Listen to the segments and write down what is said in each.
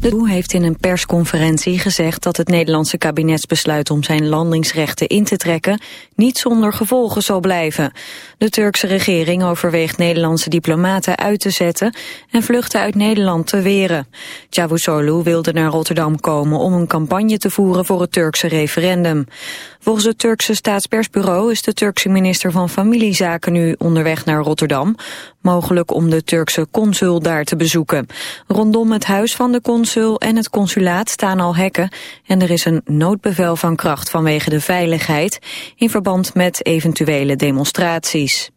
De DOE heeft in een persconferentie gezegd dat het Nederlandse kabinetsbesluit om zijn landingsrechten in te trekken niet zonder gevolgen zal blijven. De Turkse regering overweegt Nederlandse diplomaten uit te zetten en vluchten uit Nederland te weren. Cavusoglu wilde naar Rotterdam komen om een campagne te voeren voor het Turkse referendum. Volgens het Turkse staatspersbureau is de Turkse minister van Familiezaken nu onderweg naar Rotterdam, mogelijk om de Turkse consul daar te bezoeken. Rondom het huis van de consul en het consulaat staan al hekken en er is een noodbevel van kracht vanwege de veiligheid in verband met eventuele demonstraties.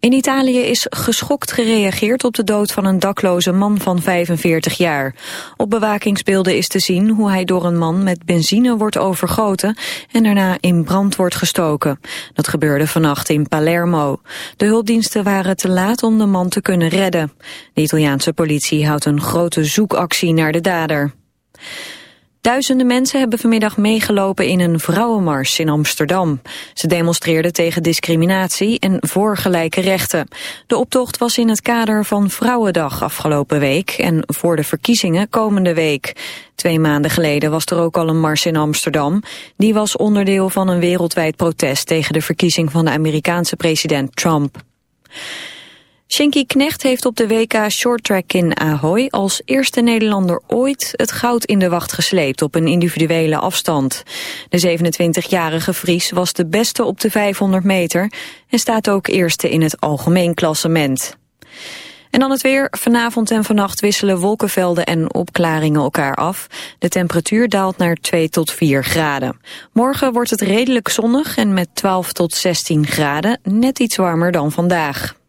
In Italië is geschokt gereageerd op de dood van een dakloze man van 45 jaar. Op bewakingsbeelden is te zien hoe hij door een man met benzine wordt overgoten en daarna in brand wordt gestoken. Dat gebeurde vannacht in Palermo. De hulpdiensten waren te laat om de man te kunnen redden. De Italiaanse politie houdt een grote zoekactie naar de dader. Duizenden mensen hebben vanmiddag meegelopen in een vrouwenmars in Amsterdam. Ze demonstreerden tegen discriminatie en voor gelijke rechten. De optocht was in het kader van Vrouwendag afgelopen week en voor de verkiezingen komende week. Twee maanden geleden was er ook al een mars in Amsterdam. Die was onderdeel van een wereldwijd protest tegen de verkiezing van de Amerikaanse president Trump. Shinky Knecht heeft op de WK Shorttrack in Ahoy als eerste Nederlander ooit het goud in de wacht gesleept op een individuele afstand. De 27-jarige Fries was de beste op de 500 meter en staat ook eerste in het algemeen klassement. En dan het weer. Vanavond en vannacht wisselen wolkenvelden en opklaringen elkaar af. De temperatuur daalt naar 2 tot 4 graden. Morgen wordt het redelijk zonnig en met 12 tot 16 graden net iets warmer dan vandaag.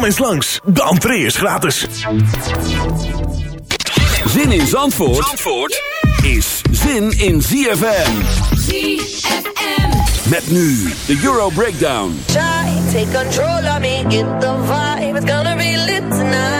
Kom eens langs, de entree is gratis. Zin in Zandvoort, Zandvoort is zin in ZFM. ZFM. Met nu de Euro Breakdown. Shy, take control of me, get the vibe. It's gonna be lit tonight.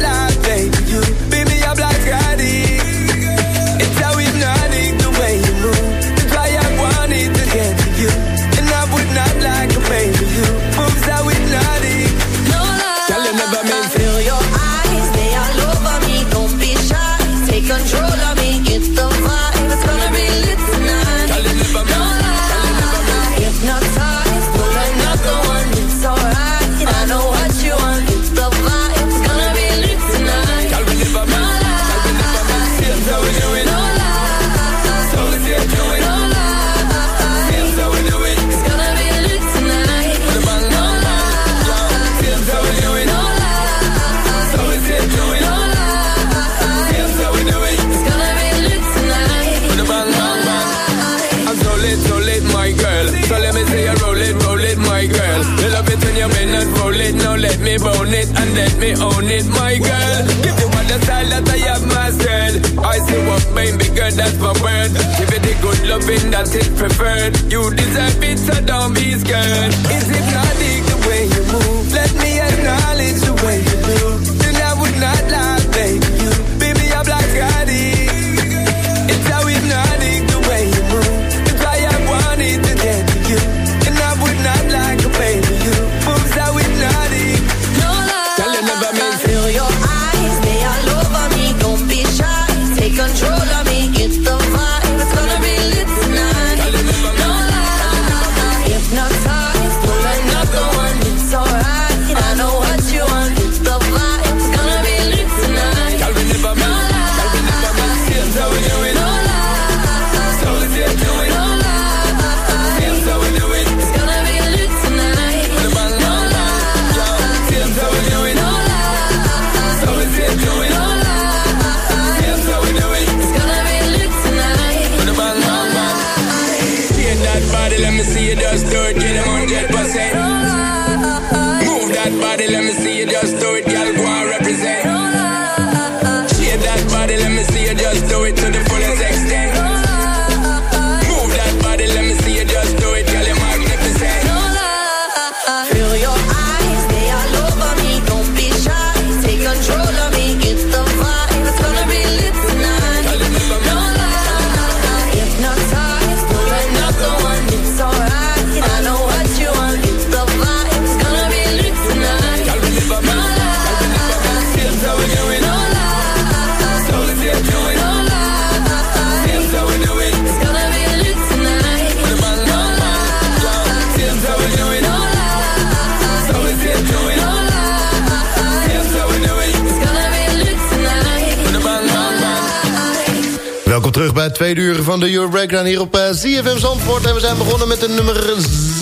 tweede uur van de Euro Breakdown hier op uh, ZFM Zandvoort. En we zijn begonnen met de nummer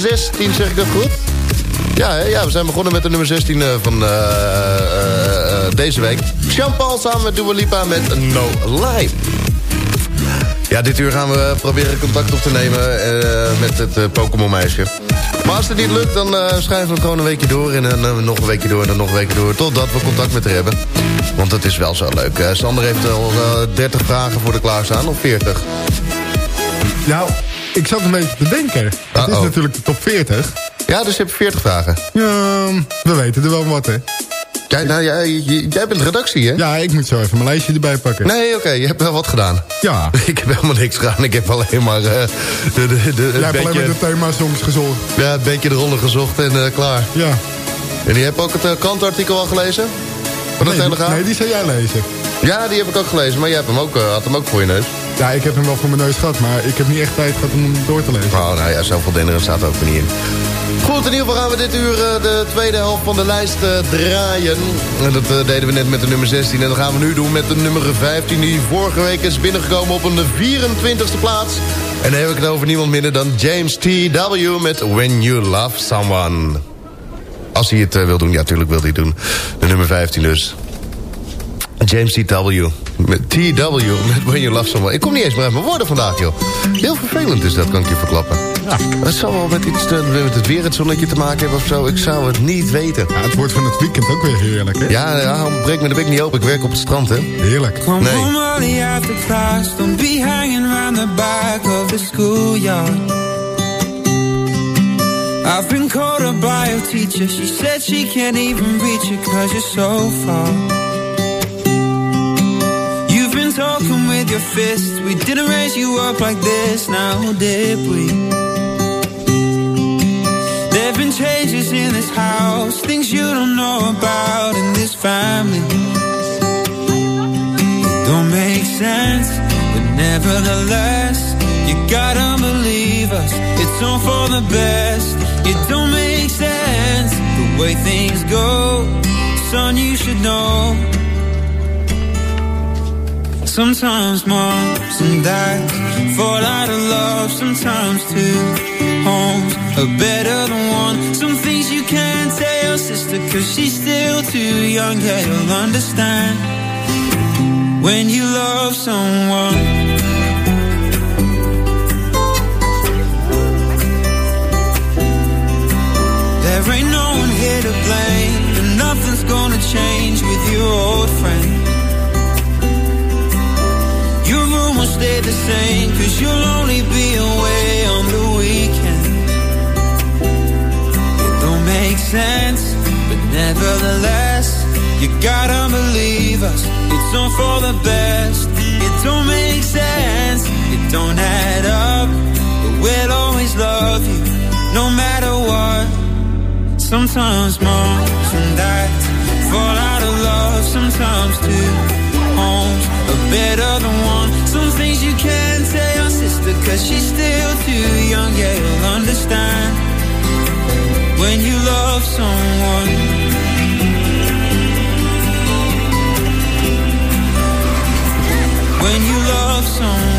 16, zeg ik dat goed? Ja, ja we zijn begonnen met de nummer 16 uh, van uh, deze week. Jean-Paul samen met Dua Lipa met No Lie. Ja, dit uur gaan we proberen contact op te nemen met het Pokémon meisje. Maar als het niet lukt, dan schrijven we het gewoon een weekje door. En dan nog een weekje door en dan nog een weekje door. Totdat we contact met haar hebben. Want het is wel zo leuk. Uh, Sander heeft al uh, 30 vragen voor de klaarstaan, of 40? Nou, ik zat een beetje te denken. Het is natuurlijk de top 40. Ja, dus je hebt 40 vragen. Ja, we weten er wel wat, hè. Jij, nou, jij, jij bent redactie, hè? Ja, ik moet zo even mijn lijstje erbij pakken. Nee, oké, je hebt wel wat gedaan. Ja. ik heb helemaal niks gedaan. Ik heb alleen maar... Uh, de, de, de, Jij hebt alleen maar de thema-songs gezocht. Ja, een beetje de ronde gezocht en uh, klaar. Ja. En je hebt ook het uh, krantartikel al gelezen? Van de nee, Telegraaf? Nee, die zou jij lezen. Ja, die heb ik ook gelezen, maar jij hebt hem ook, had hem ook voor je neus. Ja, ik heb hem wel voor mijn neus gehad, maar ik heb niet echt tijd gehad om hem door te lezen. Oh, nou ja, zoveel denderen staat er ook niet in. Goed, in ieder geval gaan we dit uur uh, de tweede helft van de lijst uh, draaien. En dat uh, deden we net met de nummer 16. En dat gaan we nu doen met de nummer 15... die vorige week is binnengekomen op een 24e plaats. En dan heb ik het over niemand minder dan James T.W. met When You Love Someone. Als hij het wil doen, ja, natuurlijk wil hij het doen. De nummer 15 dus. James T.W. Met T.W. met When You Love Someone. Ik kom niet eens meer uit mijn woorden vandaag, joh. Heel vervelend is dat, kan ik je verklappen. Ja. Het zal wel met iets te, met het weer het zonnetje te maken hebben of zo. Ik zou het niet weten. Ja, het wordt van het weekend ook weer heerlijk, hè? Ja, ja breek me de bek niet open. Ik werk op het strand, hè? Heerlijk. Come Nee. home early after class. Don't be hanging around the back of the schoolyard. I've been called up by a teacher. She said she can't even reach you cause you're so far. Been talking with your fists. We didn't raise you up like this, now did we? There've been changes in this house, things you don't know about in this family. It don't make sense, but nevertheless, you gotta believe us. It's all for the best. It don't make sense the way things go. Son, you should know. Sometimes moms and dads fall out of love. Sometimes two homes are better than one. Some things you can't tell your sister cause she's still too young. Yeah, you'll understand when you love someone. There ain't no one here to blame, and nothing's gonna change with your old friend. Stay the same, cause you'll only be away on the weekend. It don't make sense, but nevertheless, you gotta believe us. It's all for the best. It don't make sense, it don't add up, but we'll always love you, no matter what. Sometimes moms and dads fall out of love. Sometimes two homes are better than one. Some things you can't tell your sister cause she's still too young. Yeah, you'll understand when you love someone. When you love someone.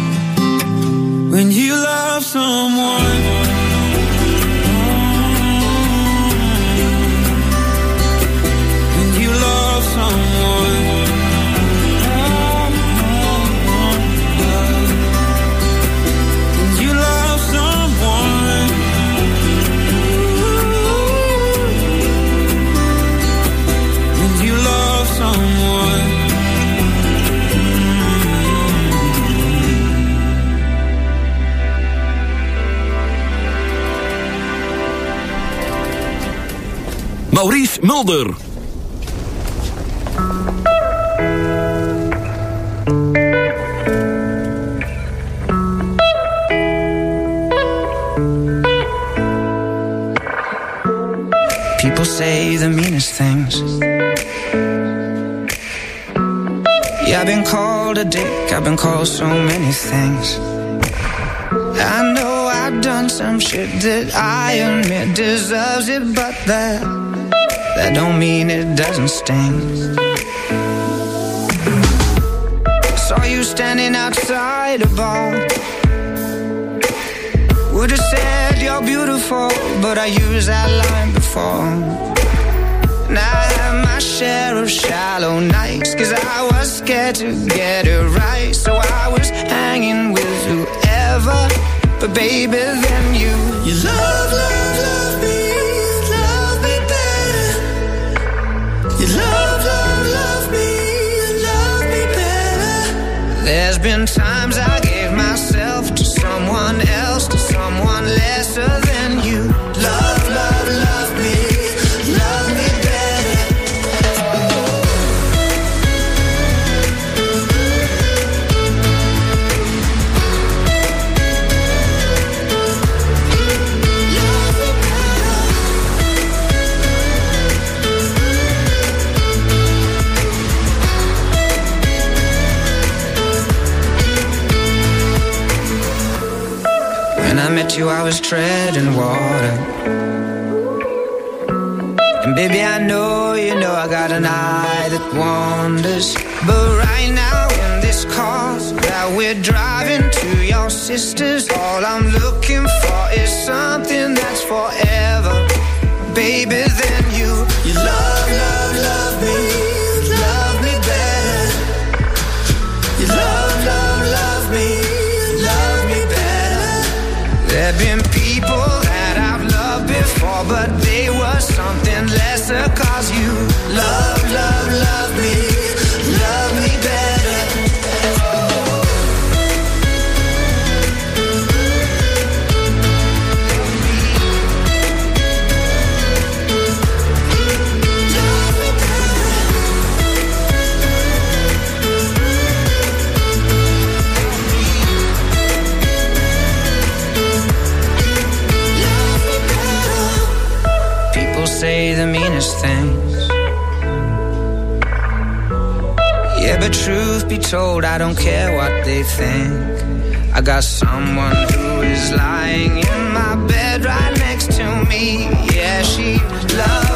when you love someone. Mulder. People say the meanest things. Yeah, I've been called a dick, I've been called so many things. I know I've done some shit that I admit deserves it, but that that don't mean it doesn't sting. Saw you standing outside a bar. Would've said you're beautiful, but I used that line before. And I had my share of shallow nights, cause I was scared to get it right. So I was hanging with whoever, but baby, then you, you love, love, been times you, I was treading water. And baby, I know you know I got an eye that wanders. But right now, in this car that we're driving to your sister's, all I'm looking for is something that's forever. Baby, then you, you love, love, There've been people that I've loved before, but they were something lesser. Cause you love be told, I don't care what they think. I got someone who is lying in my bed right next to me. Yeah, she love,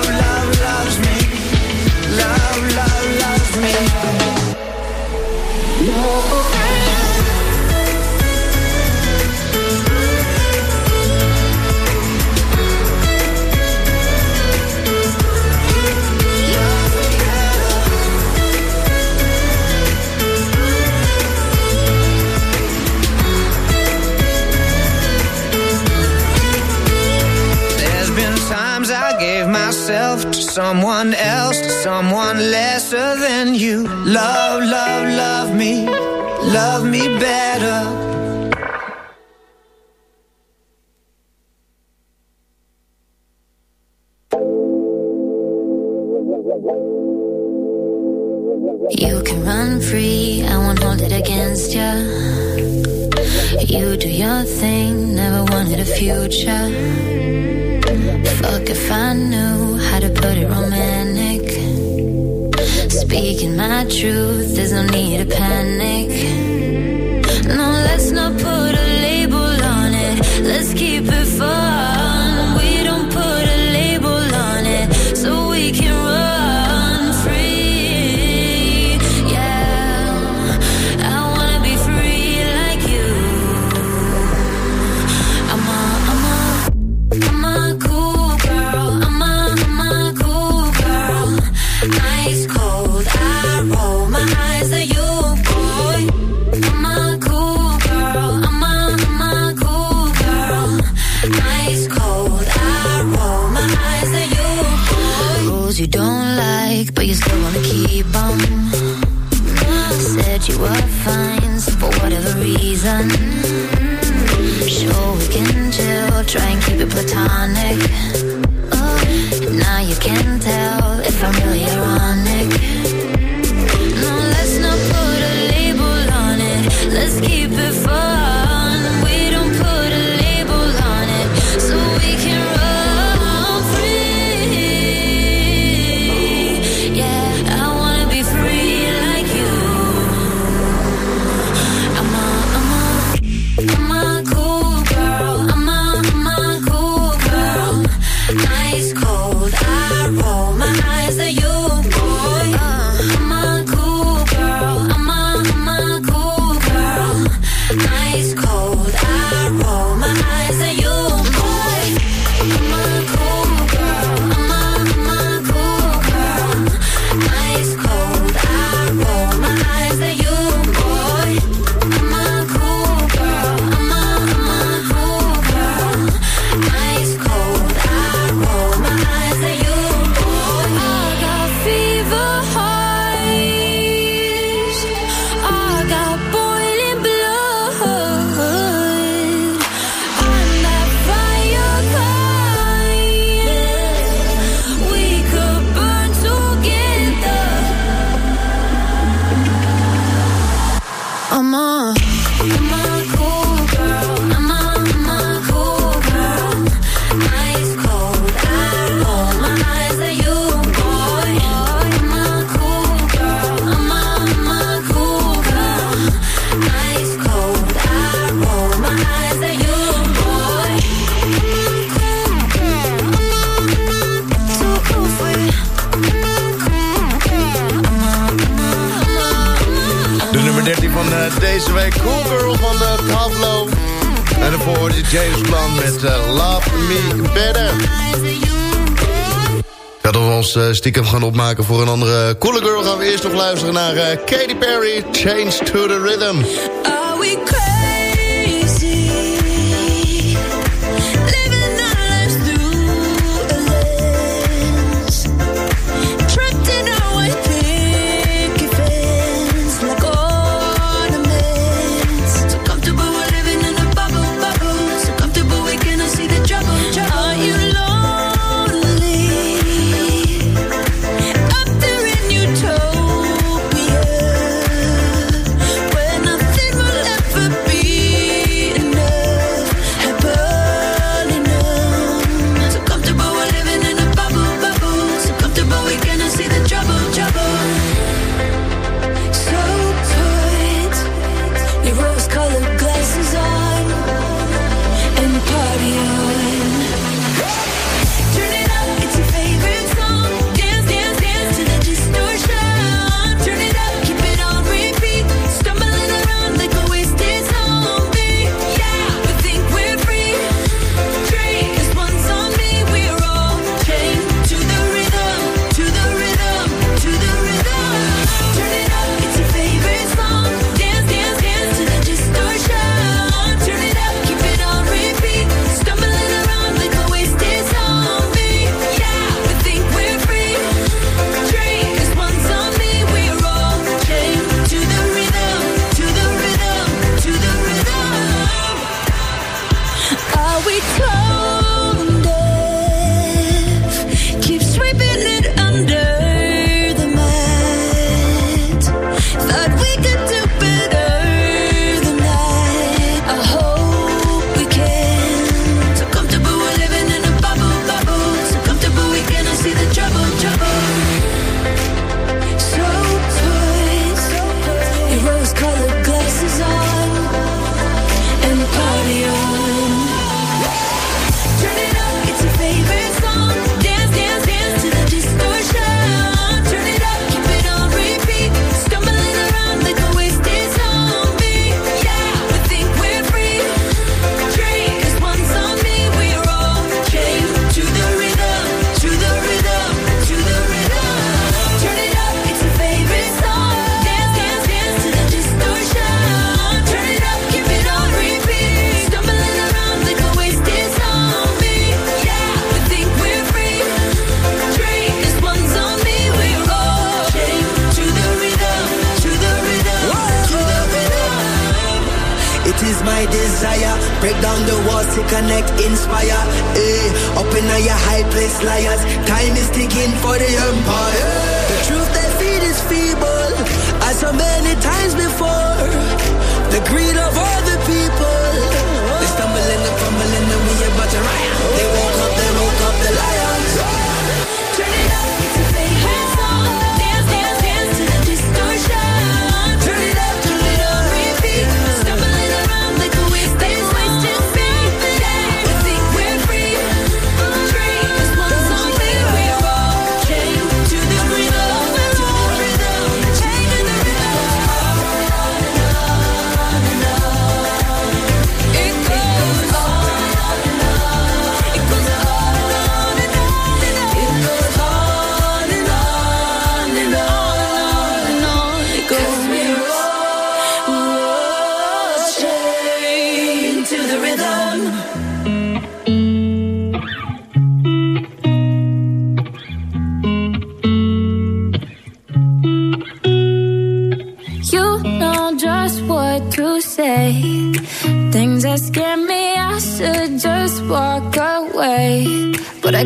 lesser than you. Love, love, love me, love me better. Voordat we ons eh, stiekem gaan opmaken voor een andere eh, coole girl... gaan we eerst nog luisteren naar eh, Katy Perry, Change to the Rhythm. Are we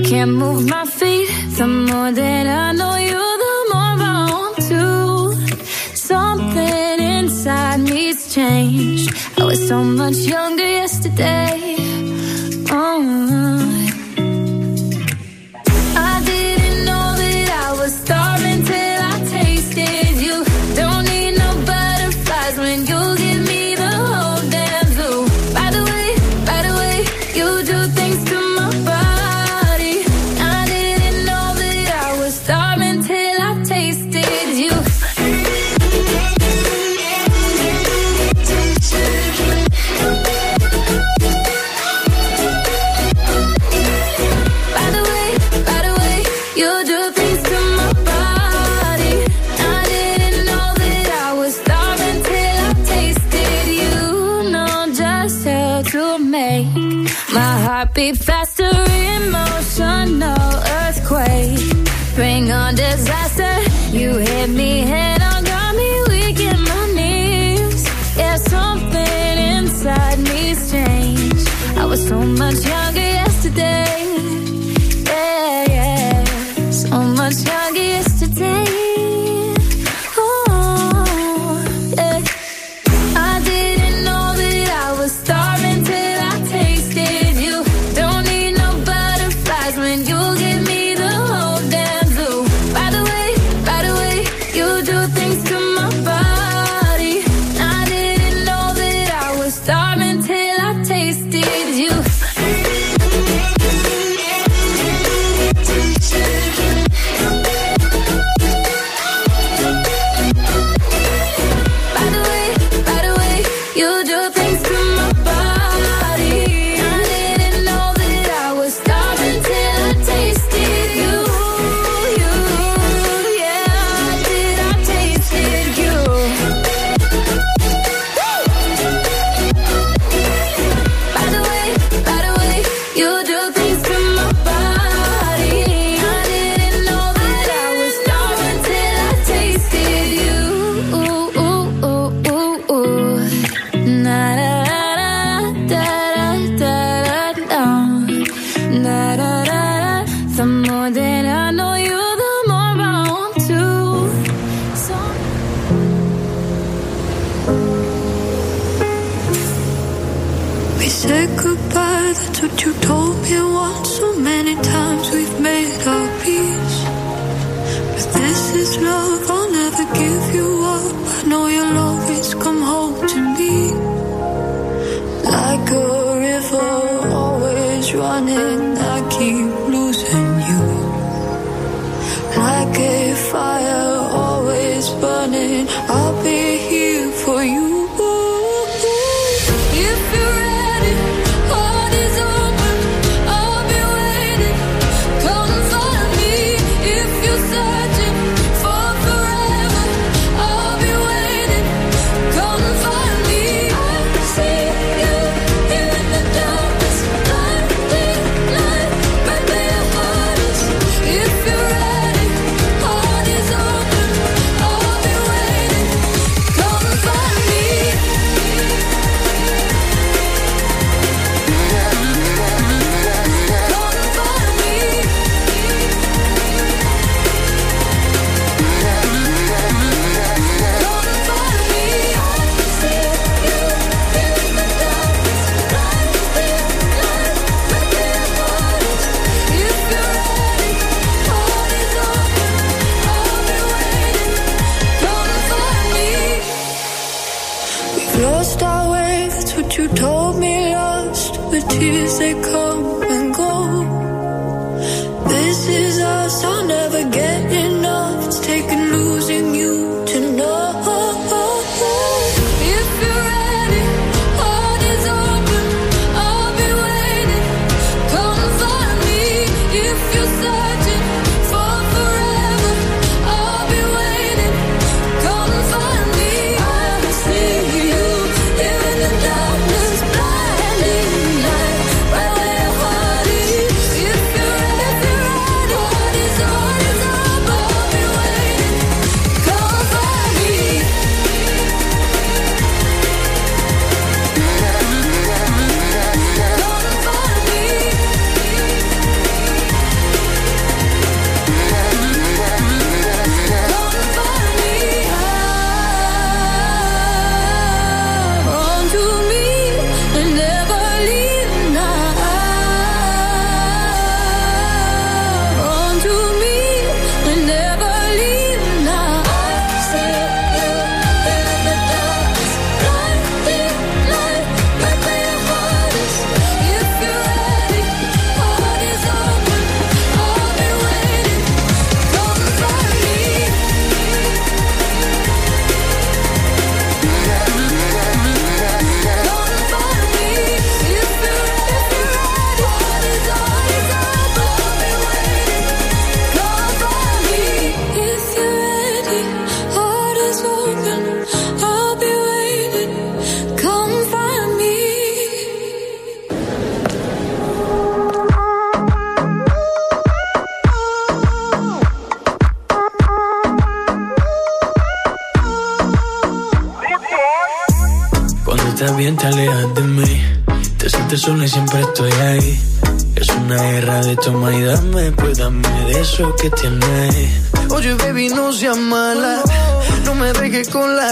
can't move my feet. The more that I know you, the more I want to. Something inside me's changed. I was so much younger.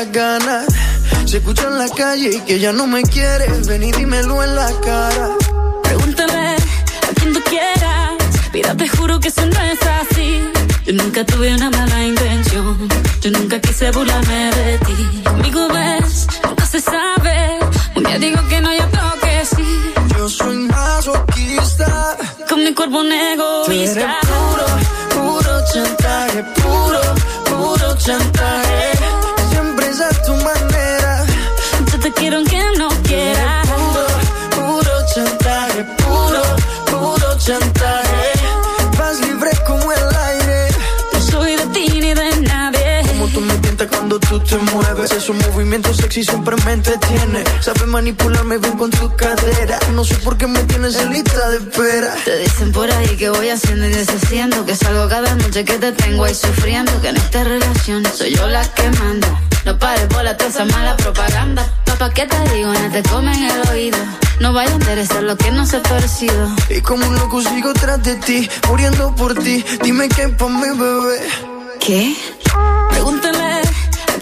Las ganas. Se escucha en la calle y que ya no me quieres. Ven y dímelo en la cara. Pregúntale a quien tú quieras. Mira, te juro que eso no es así. Yo nunca tuve una mala intención. Yo nunca quise burlarme de ti. Conmigo ves, nunca se sabe. Un día digo que no, y otro que sí. Yo soy masoquista. Con mi cuerpo un Tú eres egoísta. puro, puro chantaje. Puro, puro chantaje. Tú te mueves. Esos movimientos sexy siempre me entretiene. Sabes manipularme bien con tu cadera. No sé por qué me tienes en lista de espera. Te dicen por ahí que voy haciendo y deshaciendo Que salgo cada noche que te tengo ahí sufriendo Que en esta relación soy yo la que manda No pares por la toda esa mala propaganda Papá, ¿qué te digo? No te comen el oído No vaya a interesar lo que no se ha torcido Y como un loco sigo tras de ti, muriendo por ti. Dime qué pa' mi bebé. ¿Qué? Pregúntale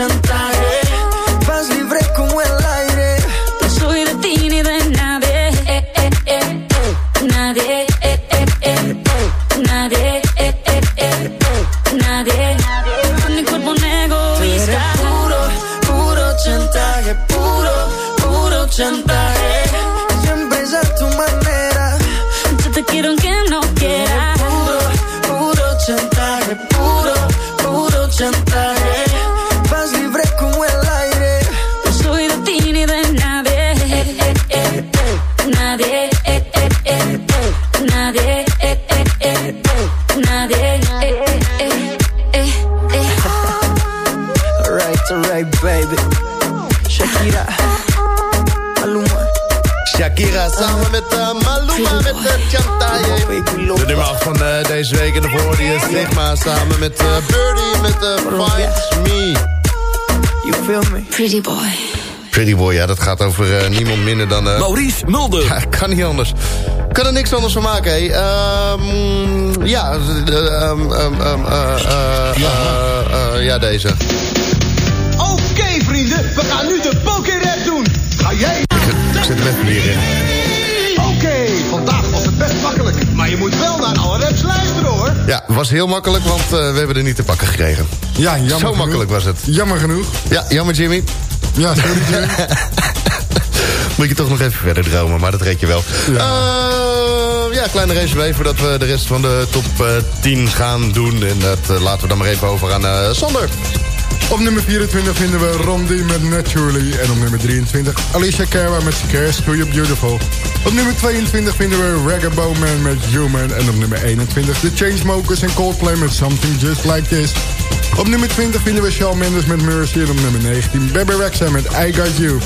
chantaje. Shakira samen met eh, Maluma met uh, Chantaye. De nummer 8 van eh, deze week en de vorige is Stigma samen met eh, Birdie met uh, Find Me. You feel me? Pretty boy Pretty Boy, ja, dat gaat over eh, niemand minder dan... eh, Maurice Mulder. Ja, kan niet anders. Kan er niks anders van maken, hé. Ehm, ja, eh, ehm, ehm, ehm, eh, eh, eh, eh, ja, deze. Oké vrienden, we gaan nu de Hier in. Oké, vandaag was het best makkelijk. Maar je moet wel naar alle raps luisteren hoor. Ja, was heel makkelijk, want eh, we hebben er niet te pakken gekregen. Ja, jammer Zo genoeg. makkelijk was het. Jammer genoeg. Ja, jammer Jimmy. Ja, sorry Jimmy. Moet je toch nog even verder dromen, maar dat red je wel. Ja, ja kleine resume voordat we de rest van de top eh, 10 gaan doen. En dat eh, laten we dan maar even over aan eh, Sander. Op nummer 24 vinden we Rondi met Naturally. En op nummer 23 Alicia Cara met Scares to You Beautiful. Op nummer 22 vinden we Reggae Man met Human. En op nummer 21 The Chainsmokers en Coldplay met Something Just Like This. Op nummer 20 vinden we Shawn Mendes met Mercy. En op nummer 19 Bebe Rexha met I Got You.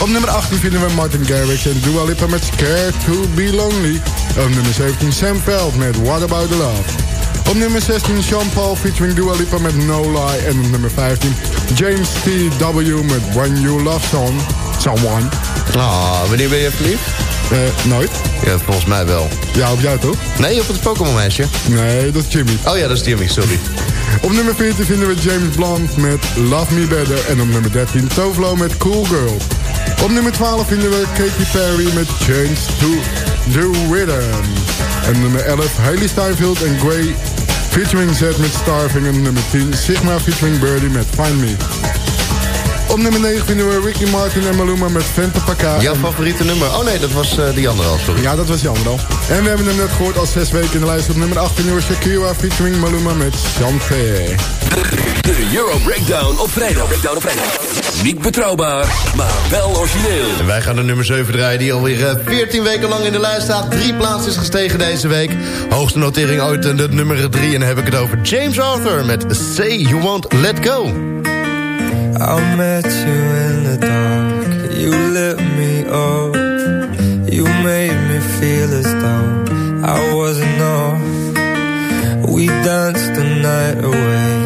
Op nummer 18 vinden we Martin Garrix en Dua Lipa met Scared to Be Lonely. Op nummer 17 Sam Veld met What About The Love. Op nummer 16 Sean Paul featuring Dua Lipa met No Lie. En op nummer 15 James T.W. met When You Love Song, Someone. Ah, wanneer ben je verliefd? Eh, nooit. Ja, volgens mij wel. Ja, op jou toch? Nee, op het Pokémon meisje. Nee, dat is Jimmy. Oh ja, dat is Jimmy, sorry. Op nummer 14 vinden we James Blunt met Love Me Better. En op nummer 13 Tovlo met Cool Girl. Op nummer 12 vinden we Katy Perry met Change to the Rhythm. En nummer 11 Hailey Steinfeld en Grey featuring Z met Starving. En nummer 10 Sigma featuring Birdie met Find Me. Op nummer 9 vinden we Ricky Martin en Maluma met Fanta Paka. Jouw favoriete nummer? Oh nee, dat was eh, die andere al, sorry. Ja, dat was die andere al. En we hebben hem net gehoord al zes weken in de lijst. Op nummer 8 vinden we Shakira featuring Maluma met Chanté. De Euro Breakdown op vrijdag. Breakdown op vrijdag. Niet betrouwbaar, maar wel origineel. En wij gaan de nummer 7 draaien die alweer eh, 14 weken lang in de lijst staat. Drie plaatsen is gestegen deze week. Hoogste notering ooit en de nummer 3. En dan heb ik het over James Arthur met Say You Won't Let Go. I met you in the dark. You lit me up. You made me feel as though I wasn't off. We danced the night away.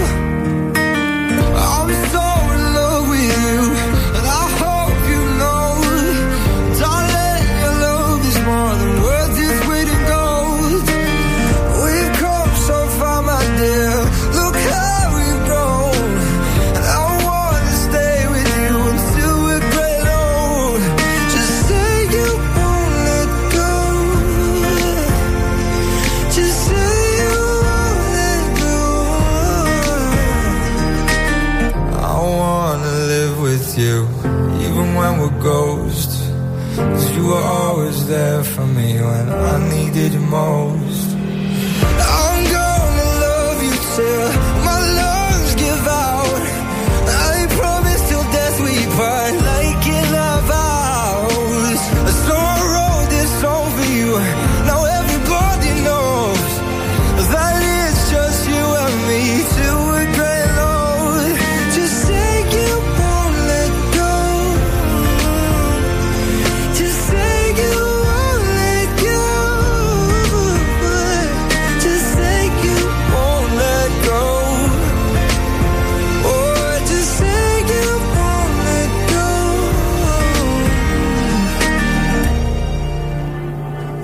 We're ghosts. Cause you were always there for me when I needed you most.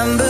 Remember.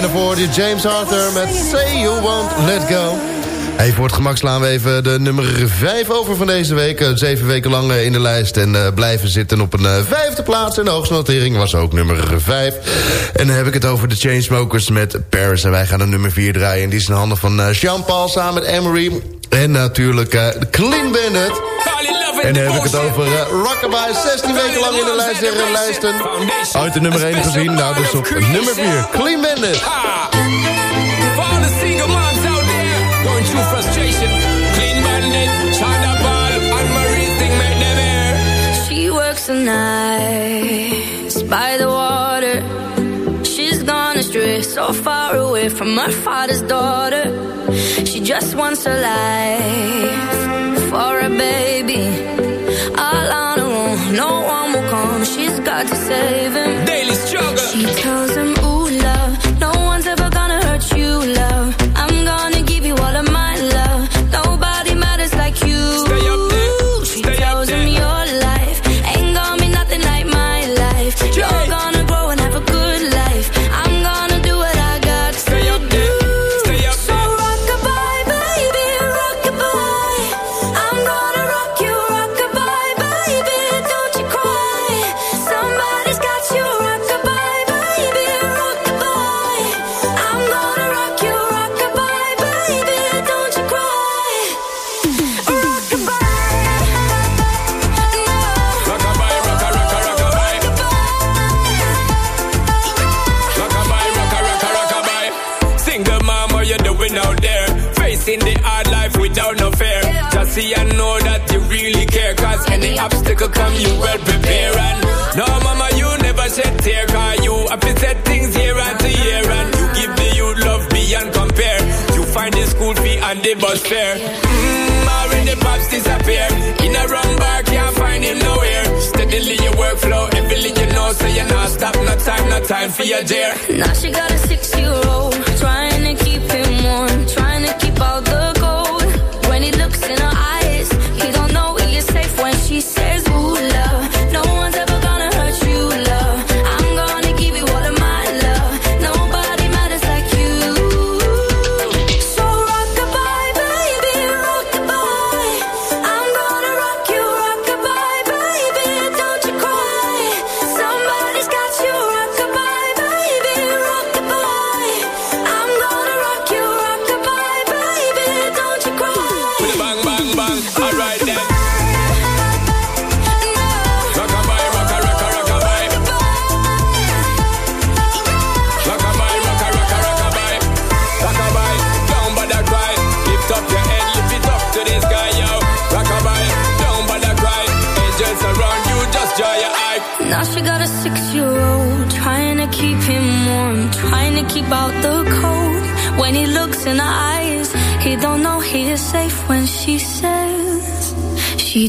En daarvoor hoorde je James Arthur met Say You Won't Let Go. Hey, voor het gemak slaan we even de nummer 5 over van deze week. Eh, zeven weken lang eh, in de lijst en eh, blijven zitten op een vijfde plaats. En de hoogste notering was ook nummer 5. En dan heb ik het over de Chainsmokers met Paris. En wij gaan de nummer 4 draaien. En die is in handen van Jean-Paul samen met Emery. En natuurlijk Clean Bandit. En dan heb ik het over uh, Rockabye. 16 weken lang in de lijst der lijsten. Uit de nummer 1 gezien. Nou, dus op nummer 4. Clean Bandit. The single moms out there going through frustration, clean bandit, China ball, and Marie thing make them air. She works the nights by the water. She's gone astray, so far away from her father's daughter. She just wants a life for a baby. to save you well prepare. And no, mama, you never shed tear. Cause you have to set things year after year. And you give the youth love beyond compare. You find the school fee and the bus fare. Mmm, already pops disappear. In a wrong bar, can't find him nowhere. Steadily your workflow, everything you know, so you're not stop, no time, no time for your dear. Now she got a six-year-old trying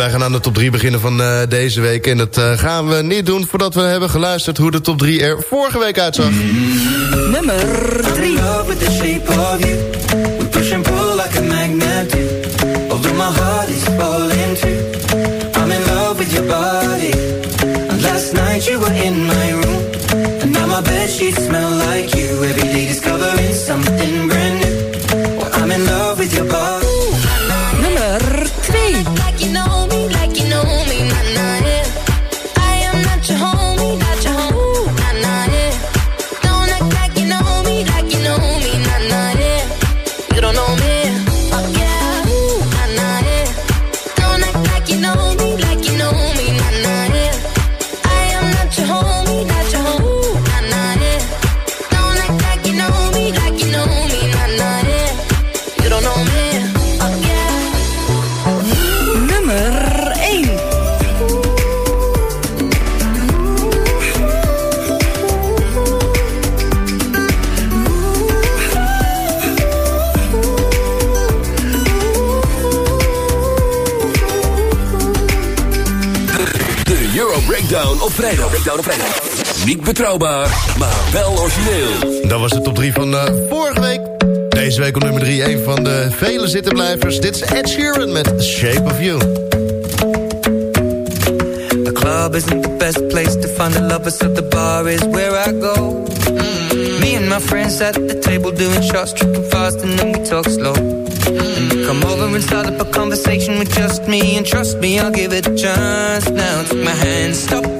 wij gaan aan de top 3 beginnen van eh, deze week. En dat eh, gaan we niet doen voordat we hebben geluisterd... hoe de top 3 er vorige week uitzag. Nummer 3 love with the shape of you We push and pull like a magnet do Although my heart is falling too I'm in love with your body And last night you were in my room And now my bed sheets smell like you Every day discovering Niet betrouwbaar, maar wel origineel. Dat was de top 3 van eh, vorige week. Deze week op nummer 3 een van de vele zittenblijvers. Dit is Ed Sheeran met Shape of You. The club isn't the best place to find the lovers, so the bar is where I go. Me and my friends at the table doing shots, tripping fast, and then we talk slow. Come over and start up a conversation with just me, and trust me, I'll give it a chance. Now take my hand, stop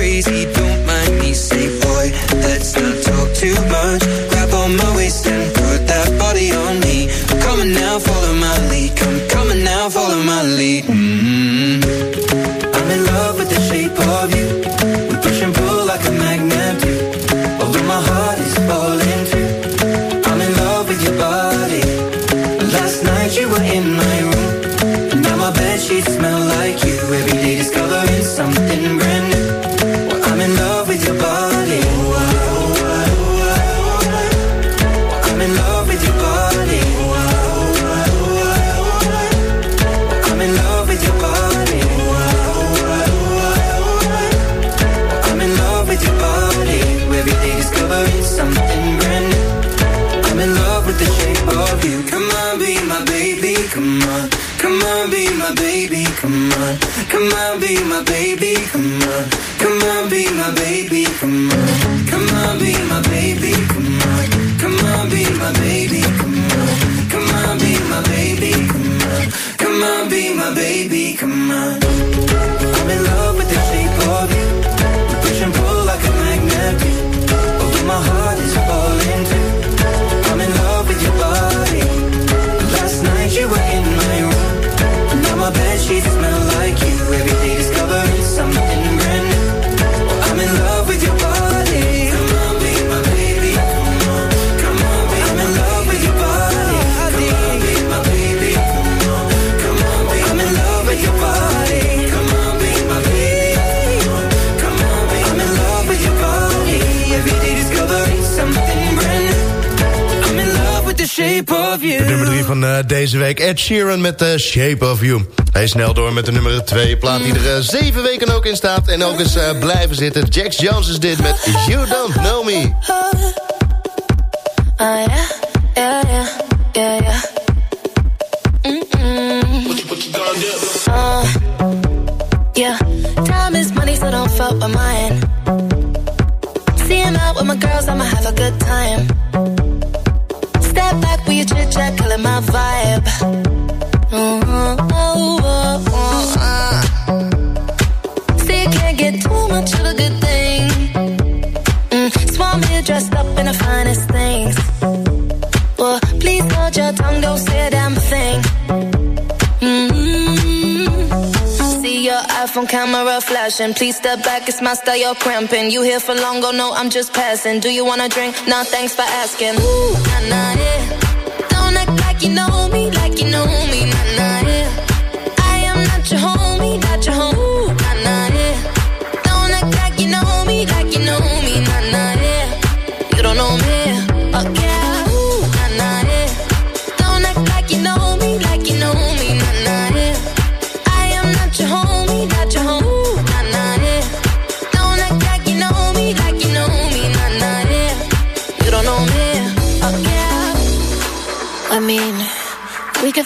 van uh, deze week. Ed Sheeran met The Shape of You. Hij snel door met de nummer 2 plaat die er uh, zeven weken ook in staat. En ook eens uh, blijven zitten. Jax Jones is dit met You Don't Know Me. Oh, ah, yeah, yeah, yeah, yeah. Uh, yeah, time is money, so don't fuck with mine. See him out with my girls, I'ma have a good time. chit chat killing my vibe. Mm-hmm. Oh, oh, oh, uh. See, can't get too much of a good thing. Mm, so I'm here dressed up in the finest things. Well, please hold your tongue, don't say a damn thing. Mm-hmm. See your iPhone camera flashing. Please step back, it's my style, you're cramping. You here for long, go no, I'm just passing. Do you wanna drink? Nah, thanks for asking. Ooh, nah, nah, yeah don't act like you know me, like you know me, nah, nah, yeah. I am not your home.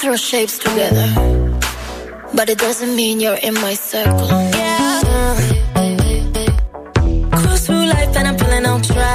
throw shapes together, but it doesn't mean you're in my circle. Yeah. Cruise through life and I'm feeling on track.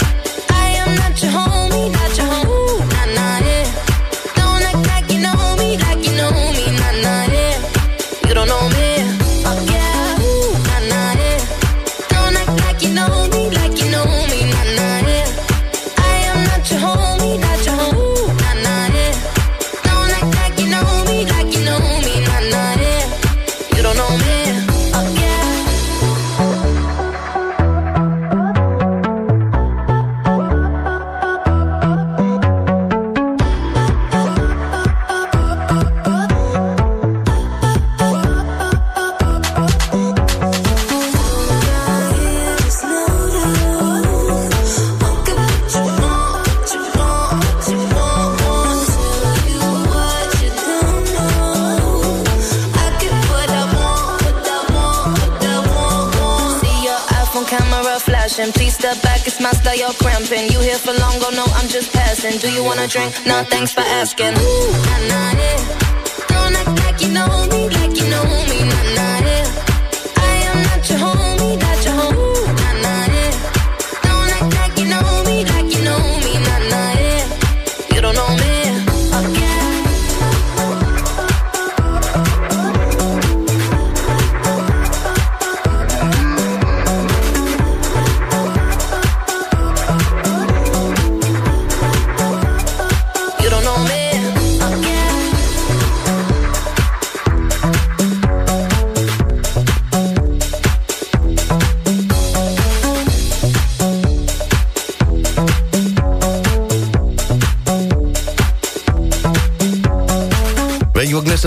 Do you wanna drink? Nah, thanks for asking. Ooh, nah, nah,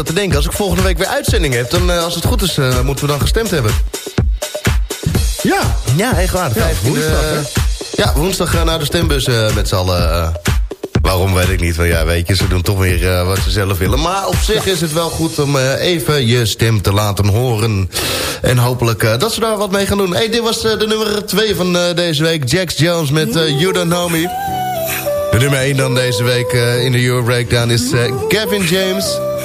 Te denken? Als ik volgende week weer uitzending heb, dan eh, als het goed is, eh, moeten we dan gestemd hebben. Ja. Ja, echt waar. Ja, 15e, woensdag, hè? eh, Ja, woensdag naar de stembus met z'n allen. waarom weet ik niet. Want ja, weet je, ze doen toch weer wat ze zelf willen. Maar op zich is het wel goed om even je stem te laten horen. En hopelijk dat ze daar wat mee gaan doen. Hey, dit was de nummer 2 van deze week. Jax Jones met You Don't Know Me. De nummer 1 dan deze week in de Euro Breakdown is Gavin James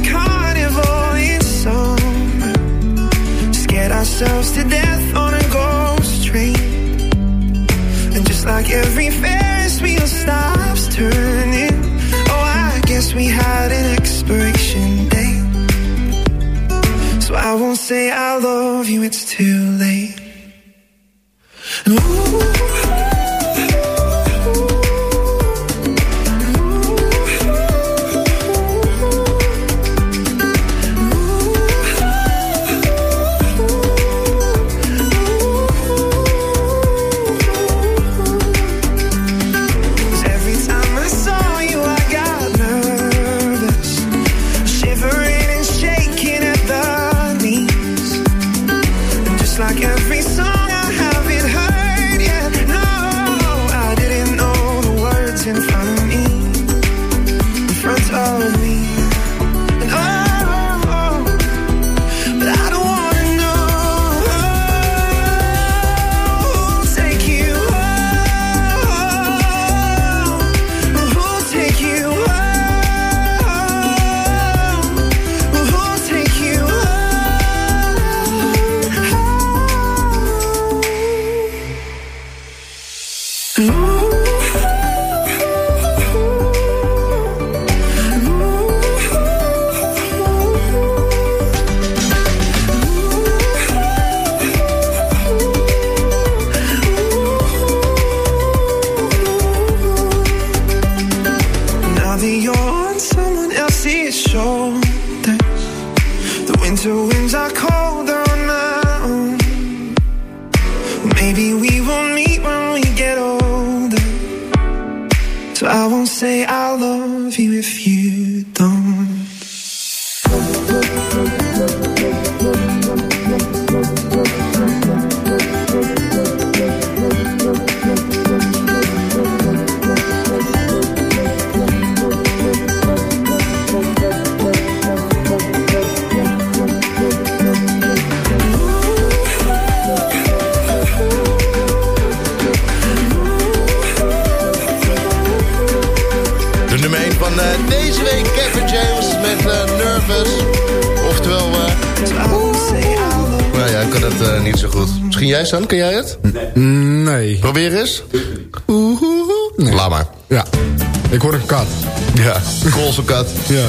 Carnival in. Scared ourselves to death on a ghost train. And just like every Ferris wheel stops turning, oh, I guess we had an expiration date. So I won't say I love you, it's too deze week Kevin James met uh, Nervous. Oftewel... Eh, nou ja, ik kan het eh, niet zo goed. Misschien jij, San? Kan jij het? Nee. Probeer eens. Oeh. Laat maar. Ja. Ik hoor een kat. Ja, een kat. ja.